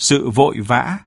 sự vội vã.